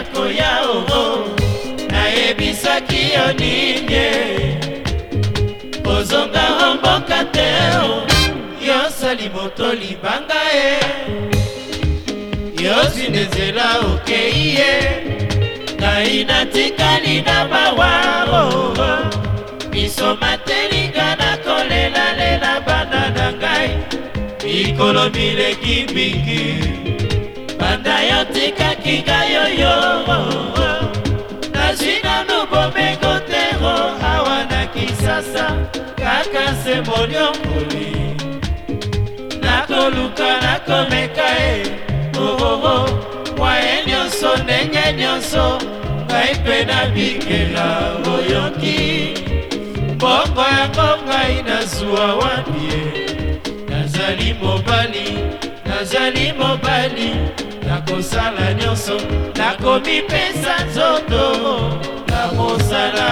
na koya oho nayebisaki yo nini kozonga o mboka te nyonso liboto libanga ye yozwi na nzela okei ye ngai natikali na mawa oho biso matelinga na kolelalela bana na ngai mikolo mileki mingi banda yo tikaki ngai oyo nazwi nanu bomengo tero awa na kisasa kaka semoliomboli nakoluka nakomeka e ohoho oh. mwaye nyonso ndenge nyonso ngai mpe nabikela oyoki mbongo yango ngai nazwa wapi e nazali mobali nazali mobali nakosala nyonso nakomipesa nzoto na mosala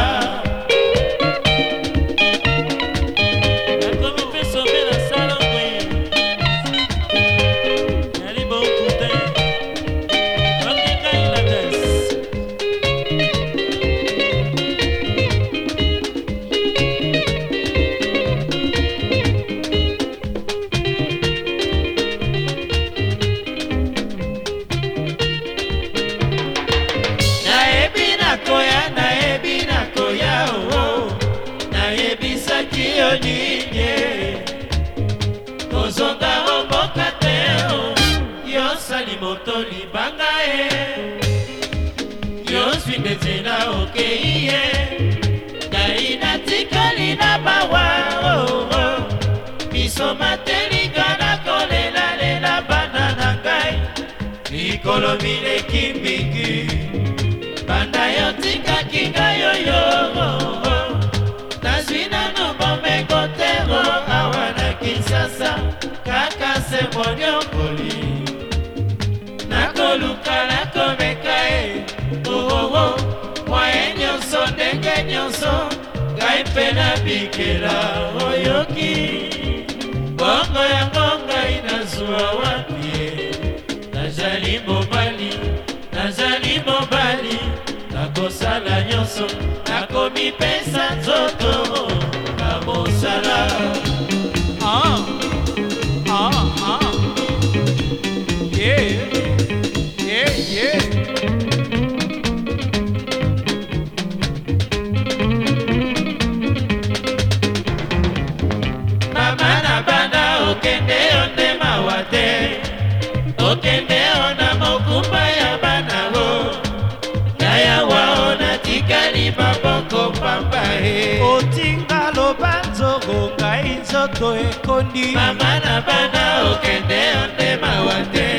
oyo didie kozonga oboka te yosali moto libanga ye yozwi nde nzela okei ye ngai natikali na mawa oo biso matelinga na kolelalela bana na ngai mikolo mileki mingi banda yotikaki ngai oyo mpe nabikela oyoki bongo yango ngai nazwa wapi nazali mobali nazali mobali nakosala nyonso nakomipesa nzoto na mosala ah, ah, ah. yeah. nyonso ekondi mama na bana okende yo nde mawa te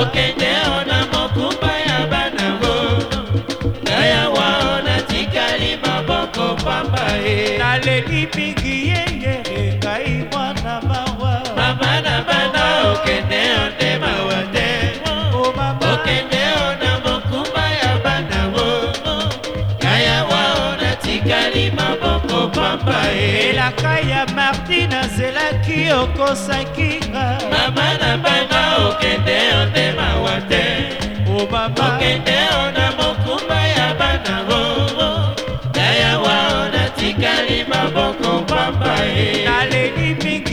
okende yo na mokumba ya banango ngai awa o natikali maboko pamba ye naleli mingi ye papa elaka ya martin azelaki okosakinga mama na banga okende ote mawa te obaba okende ona mokumba ya banango na yawa onatikali maboko papa e. naleli mingi